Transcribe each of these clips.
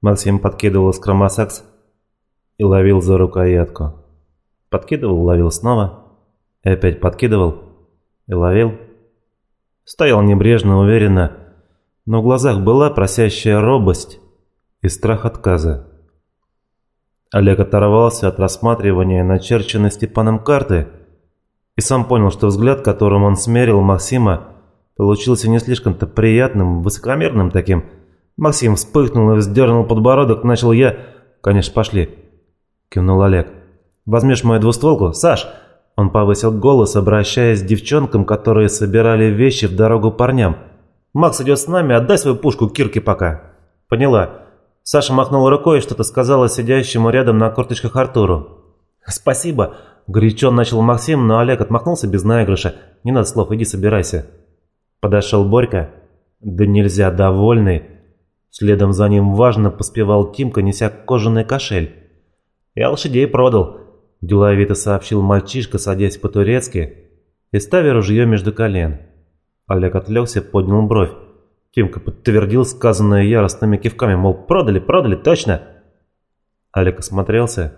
Максим подкидывал скромосакс и ловил за рукоятку. Подкидывал, ловил снова. И опять подкидывал и ловил. Стоял небрежно, уверенно, но в глазах была просящая робость и страх отказа. Олег оторвался от рассматривания начерченной Степаном карты и сам понял, что взгляд, которым он смерил Максима, получился не слишком-то приятным, высокомерным таким. Максим вспыхнул и вздернул подбородок, начал я... «Конечно, пошли», — кивнул Олег. «Возьмешь мою двустволку? Саш!» Он повысил голос, обращаясь к девчонкам, которые собирали вещи в дорогу парням. «Макс идет с нами, отдай свою пушку Кирке пока». «Поняла». Саша махнула рукой и что-то сказала сидящему рядом на корточках Артуру. «Спасибо», – горячо начал Максим, но Олег отмахнулся без наигрыша. «Не надо слов, иди собирайся». Подошел Борька, да нельзя довольный. Следом за ним важно поспевал Тимка, неся кожаный кошель. «Я лошадей продал», – деловито сообщил мальчишка, садясь по-турецки и ставя ружье между колен. Олег отвлекся, поднял бровь. Тимка подтвердил сказанное яростными кивками, мол, продали, продали, точно. Олег осмотрелся.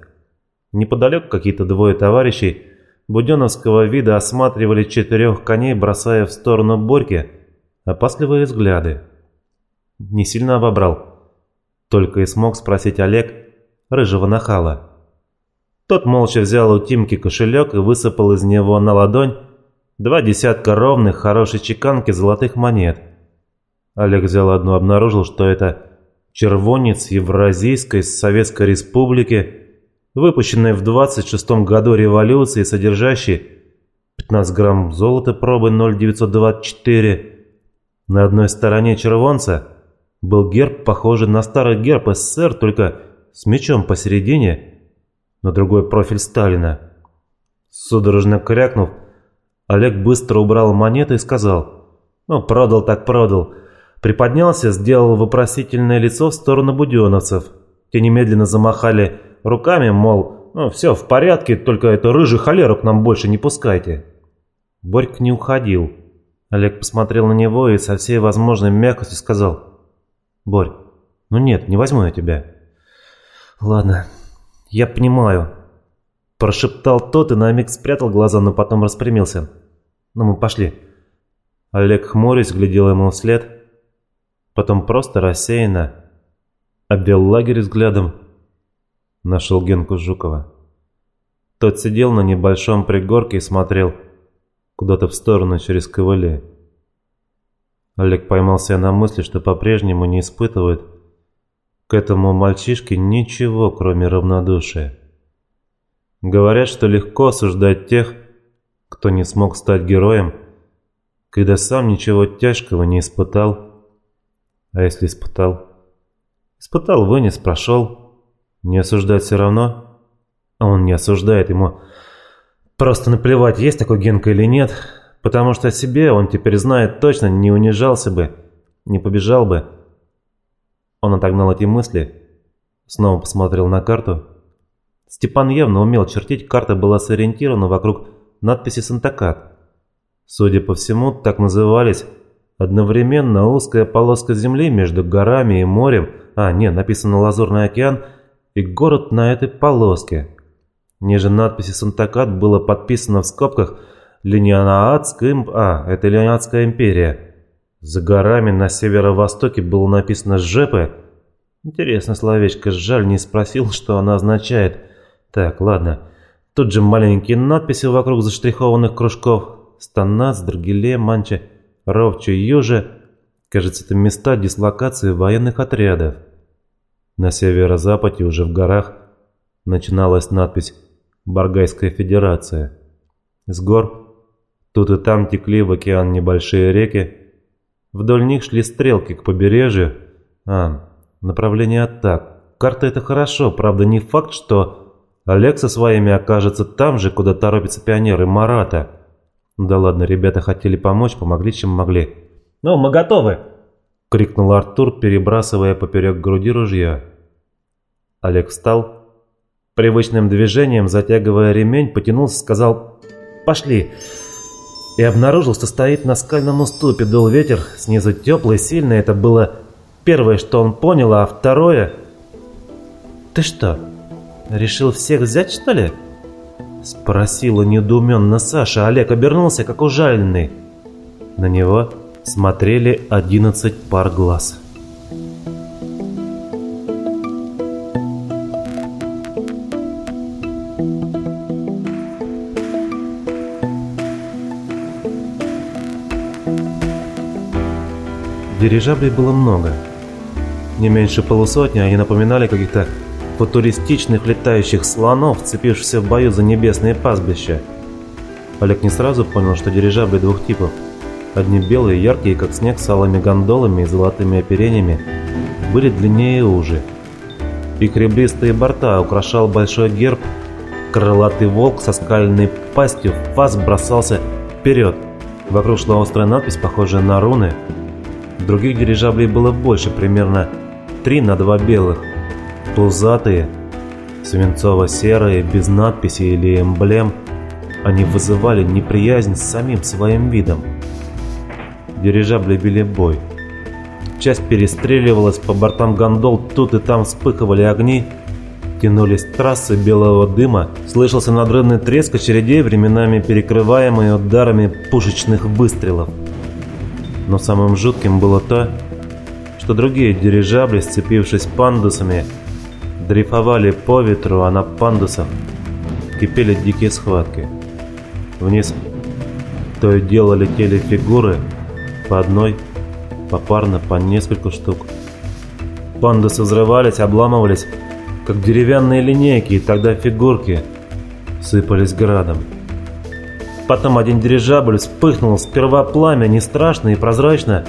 Неподалеку какие-то двое товарищей буденовского вида осматривали четырех коней, бросая в сторону Борьки опасливые взгляды. Не сильно обобрал. Только и смог спросить Олег рыжего нахала. Тот молча взял у Тимки кошелек и высыпал из него на ладонь два десятка ровных, хорошей чеканки золотых монет – Олег взял одну, обнаружил, что это червонец Евразийской Советской Республики, выпущенный в 26 году революции, содержащий 15 грамм золота пробы 0,924. На одной стороне червонца был герб, похожий на старый герб СССР, только с мечом посередине, на другой профиль Сталина. Судорожно крякнув, Олег быстро убрал монеты и сказал, «Ну, продал так продал». Приподнялся, сделал вопросительное лицо в сторону буденовцев. Те немедленно замахали руками, мол, ну все в порядке, только эту рыжий холеру к нам больше не пускайте. Борька не уходил. Олег посмотрел на него и со всей возможной мягкостью сказал. «Борь, ну нет, не возьму я тебя». «Ладно, я понимаю», – прошептал тот и на миг спрятал глаза, но потом распрямился. «Ну мы пошли». Олег хмурясь глядел ему вслед – Потом просто рассеянно обвел лагерь взглядом. Нашел Генку Жукова. Тот сидел на небольшом пригорке и смотрел куда-то в сторону через ковыли. Олег поймался на мысли, что по-прежнему не испытывает к этому мальчишке ничего, кроме равнодушия. Говорят, что легко осуждать тех, кто не смог стать героем, когда сам ничего тяжкого не испытал а если испытал? Испытал, вынес, прошел. Не осуждать все равно? А он не осуждает, ему просто наплевать, есть такой Генка или нет. Потому что о себе он теперь знает точно, не унижался бы, не побежал бы. Он отогнал эти мысли, снова посмотрел на карту. Степан явно умел чертить, карта была сориентирована вокруг надписи «Сантакат». Судя по всему, так назывались Одновременно узкая полоска земли между горами и морем, а, не, написано «Лазурный океан», и город на этой полоске. Ниже надписи «Сантакат» было подписано в скобках «Лениаадская а, это Лениадская империя». За горами на северо-востоке было написано «Жепы». Интересно словечко, жаль, не спросил, что она означает. Так, ладно. Тут же маленькие надписи вокруг заштрихованных кружков. Станац, Драгиле, Манча. Ровче Юже, кажется, это места дислокации военных отрядов. На северо-западе, уже в горах, начиналась надпись «Баргайская Федерация». С гор тут и там текли в океан небольшие реки, вдоль них шли стрелки к побережью. А, направление атак. Карта это хорошо, правда не факт, что Олег со своими окажется там же, куда торопятся пионеры Марата. Да ладно, ребята хотели помочь, помогли чем могли. «Ну, мы готовы!» — крикнул Артур, перебрасывая поперек груди ружья. Олег встал, привычным движением, затягивая ремень, потянулся, сказал «Пошли!» И обнаружил, что стоит на скальном уступе, дул ветер, снизу теплый, сильный, это было первое, что он понял, а второе «Ты что, решил всех взять, что ли?» Спросила недоуменно Саша. Олег обернулся, как ужаленный. На него смотрели одиннадцать пар глаз. Дирижаблей было много. Не меньше полусотни, они напоминали каких-то футуристичных летающих слонов, цепившихся в бою за небесные пастбища. Олег не сразу понял, что дирижабли двух типов. Одни белые, яркие, как снег, с алыми гондолами и золотыми оперениями, были длиннее и уже. Их ребристые борта украшал большой герб, крылатый волк со скальной пастью в фас бросался вперед. Вокруг шла острая надпись, похожая на руны. Других дирижаблей было больше, примерно три на два белых пузатые, свинцово-серые, без надписи или эмблем, они вызывали неприязнь с самим своим видом. Дирижабли били бой. Часть перестреливалась по бортам гондол, тут и там вспыхивали огни, тянулись трассы белого дыма, слышался надрывный треск очередей, временами перекрываемый ударами пушечных выстрелов. Но самым жутким было то, что другие дирижабли, сцепившись пандусами, дрейфовали по ветру, а на пандусах кипели дикие схватки. Вниз то и дело летели фигуры по одной, попарно, по несколько штук. Пандусы взрывались, обламывались, как деревянные линейки, и тогда фигурки сыпались градом. Потом один дирижабль вспыхнул, сперва пламя, не страшно и прозрачно,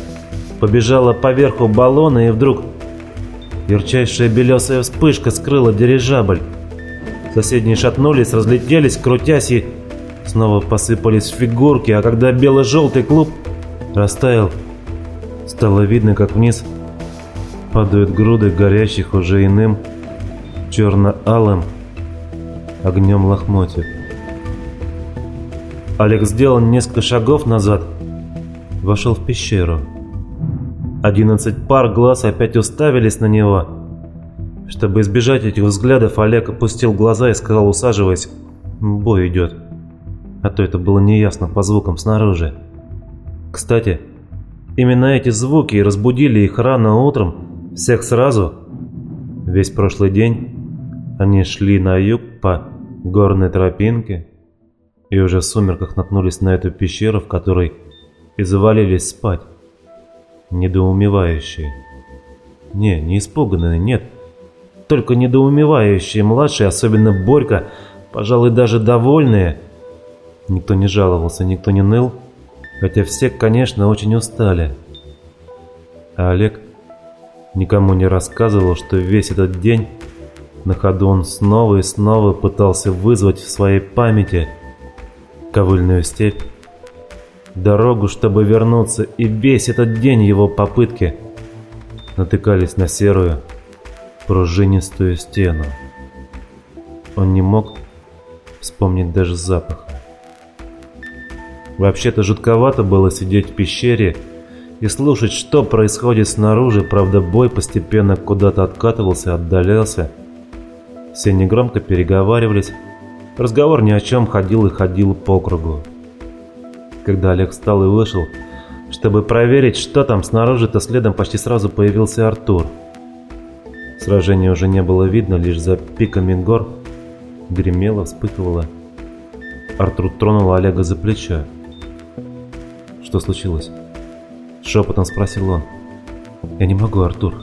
побежало поверху баллона и вдруг Ярчайшая белесая вспышка скрыла дирижабль. Соседние шатнулись, разлетелись, крутясь и снова посыпались фигурки, а когда бело-желтый клуб растаял, стало видно, как вниз падают груды горящих уже иным черно-алым огнем лохмотьев. Олег сделал несколько шагов назад, вошел в пещеру. Одиннадцать пар глаз опять уставились на него. Чтобы избежать этих взглядов, Олег опустил глаза и сказал, усаживаясь, «Бой идет». А то это было неясно по звукам снаружи. Кстати, именно эти звуки и разбудили их рано утром, всех сразу. Весь прошлый день они шли на юг по горной тропинке и уже в сумерках наткнулись на эту пещеру, в которой и завалились спать недоумевающие. Не, не испуганные, нет. Только недоумевающие младшие, особенно Борька, пожалуй, даже довольные. Никто не жаловался, никто не ныл, хотя все, конечно, очень устали. А Олег никому не рассказывал, что весь этот день на ходу он снова и снова пытался вызвать в своей памяти ковыльную степь, дорогу, чтобы вернуться, и весь этот день его попытки натыкались на серую, пружинистую стену. Он не мог вспомнить даже запах. Вообще-то жутковато было сидеть в пещере и слушать, что происходит снаружи, правда бой постепенно куда-то откатывался, отдалялся. Все негромко переговаривались, разговор ни о чем ходил и ходил по кругу. Когда Олег встал и вышел, чтобы проверить, что там снаружи, то следом почти сразу появился Артур. Сражения уже не было видно, лишь за пиками гор гремело, вспыхивало. Артур тронул Олега за плечо. «Что случилось?» Шепотом спросил он. «Я не могу, Артур».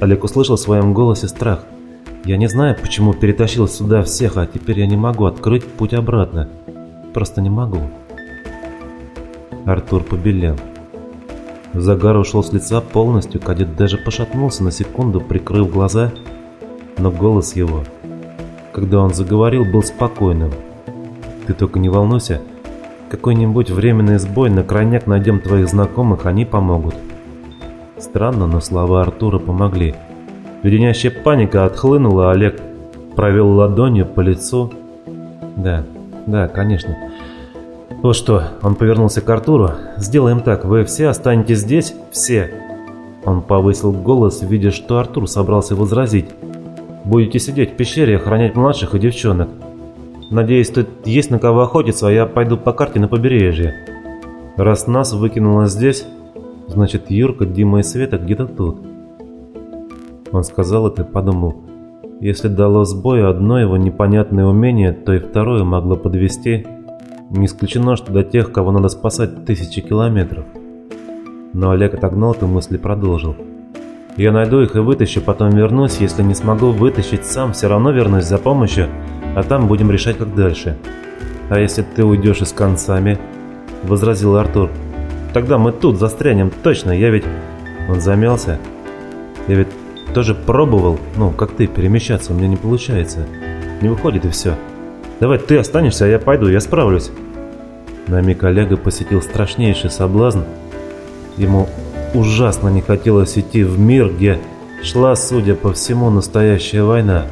Олег услышал в своем голосе страх. «Я не знаю, почему перетащил сюда всех, а теперь я не могу открыть путь обратно. Просто не могу». Артур побелел. Загар ушел с лица полностью, кадет даже пошатнулся на секунду, прикрыв глаза, но голос его, когда он заговорил, был спокойным. «Ты только не волнуйся, какой-нибудь временный сбой, на крайняк найдем твоих знакомых, они помогут». Странно, но слова Артура помогли. Леденящая паника отхлынула, Олег провел ладонью по лицу. «Да, да, конечно». «Вот что», — он повернулся к Артуру, — «сделаем так, вы все останетесь здесь, все». Он повысил голос, видя, что Артур собрался возразить. Будете сидеть в пещере охранять младших и девчонок. Надеюсь, тут есть на кого охотиться, а я пойду по карте на побережье. Раз нас выкинуло здесь, значит Юрка, Дима и Света где-то тут. Он сказал это и подумал, если дало сбой одно его непонятное умение, то и второе могло подвести. Не исключено, что до тех, кого надо спасать тысячи километров. Но Олег отогнал эту мысль и продолжил. Я найду их и вытащу, потом вернусь. Если не смогу вытащить сам, все равно вернусь за помощью, а там будем решать, как дальше. А если ты уйдешь и с концами? Возразил Артур. Тогда мы тут застрянем, точно, я ведь... Он замялся. Я ведь тоже пробовал, ну, как ты, перемещаться, у меня не получается. Не выходит и все. Давай ты останешься, а я пойду, я справлюсь. На миг Олега посетил страшнейший соблазн. Ему ужасно не хотелось идти в мир, где шла, судя по всему, настоящая война.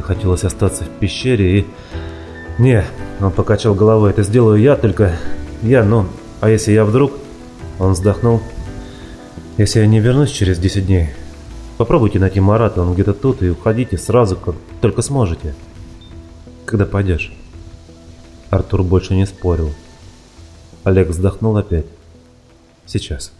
Хотелось остаться в пещере и... Не, он покачал головой, это сделаю я, только я, ну, а если я вдруг... Он вздохнул. Если я не вернусь через 10 дней, Попробуйте найти Марата, он где-то тут, и уходите сразу, как только сможете. Когда пойдешь. Артур больше не спорил. Олег вздохнул опять. Сейчас.